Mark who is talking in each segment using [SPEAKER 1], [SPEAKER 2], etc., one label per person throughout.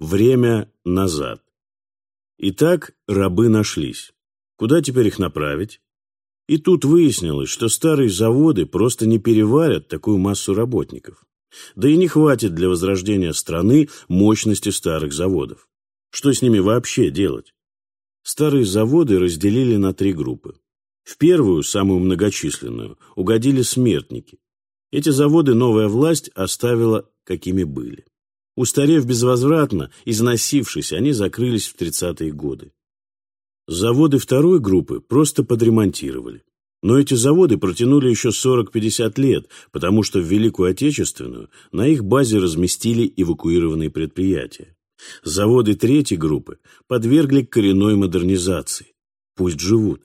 [SPEAKER 1] Время назад. Итак, рабы нашлись. Куда теперь их направить? И тут выяснилось, что старые заводы просто не переварят такую массу работников. Да и не хватит для возрождения страны мощности старых заводов. Что с ними вообще делать? Старые заводы разделили на три группы. В первую, самую многочисленную, угодили смертники. Эти заводы новая власть оставила, какими были. Устарев безвозвратно, износившись, они закрылись в 30-е годы. Заводы второй группы просто подремонтировали. Но эти заводы протянули еще 40-50 лет, потому что в Великую Отечественную на их базе разместили эвакуированные предприятия. Заводы третьей группы подвергли коренной модернизации. Пусть живут.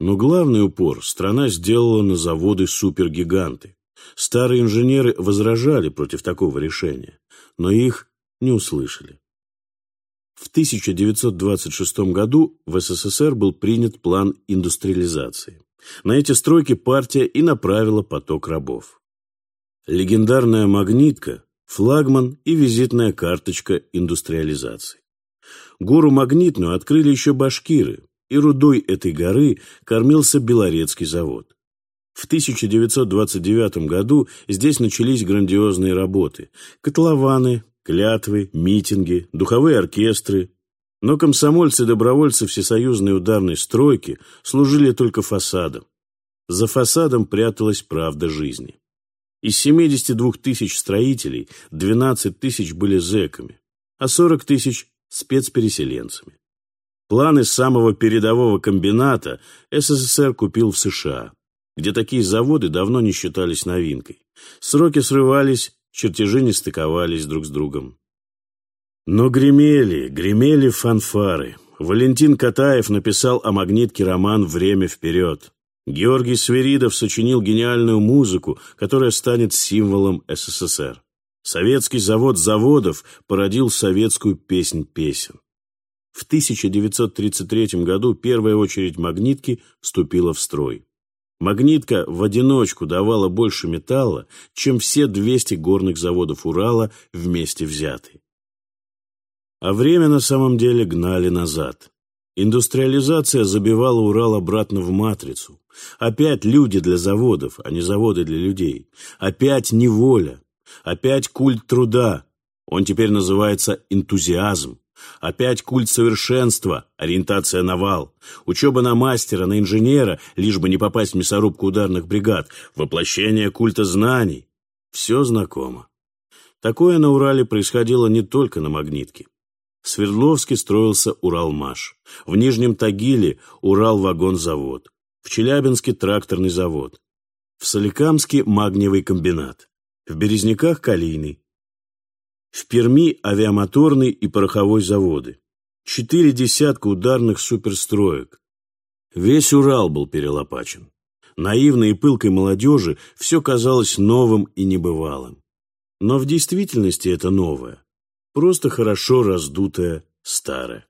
[SPEAKER 1] Но главный упор страна сделала на заводы-супергиганты. Старые инженеры возражали против такого решения, но их не услышали. В 1926 году в СССР был принят план индустриализации. На эти стройки партия и направила поток рабов. Легендарная «Магнитка» – флагман и визитная карточка индустриализации. Гору Магнитную открыли еще башкиры, и рудой этой горы кормился Белорецкий завод. В 1929 году здесь начались грандиозные работы – котлованы, клятвы, митинги, духовые оркестры. Но комсомольцы-добровольцы всесоюзной ударной стройки служили только фасадом. За фасадом пряталась правда жизни. Из 72 тысяч строителей 12 тысяч были зэками, а 40 тысяч – спецпереселенцами. Планы самого передового комбината СССР купил в США, где такие заводы давно не считались новинкой. Сроки срывались, чертежи не стыковались друг с другом. Но гремели, гремели фанфары. Валентин Катаев написал о магнитке роман «Время вперед». Георгий Сверидов сочинил гениальную музыку, которая станет символом СССР. Советский завод заводов породил советскую песнь песен. В 1933 году первая очередь магнитки вступила в строй. Магнитка в одиночку давала больше металла, чем все 200 горных заводов Урала вместе взятые. А время на самом деле гнали назад. Индустриализация забивала Урал обратно в матрицу. Опять люди для заводов, а не заводы для людей. Опять неволя. Опять культ труда. Он теперь называется энтузиазм. Опять культ совершенства, ориентация на вал, учеба на мастера, на инженера, лишь бы не попасть в мясорубку ударных бригад, воплощение культа знаний. Все знакомо. Такое на Урале происходило не только на Магнитке. В Свердловске строился Уралмаш, в Нижнем Тагиле Уралвагонзавод, в Челябинске тракторный завод, в Соликамске магниевый комбинат, в Березняках калийный, в Перми авиамоторный и пороховой заводы. Четыре десятка ударных суперстроек. Весь Урал был перелопачен. Наивной и пылкой молодежи все казалось новым и небывалым. Но в действительности это новое. Просто хорошо раздутое старое.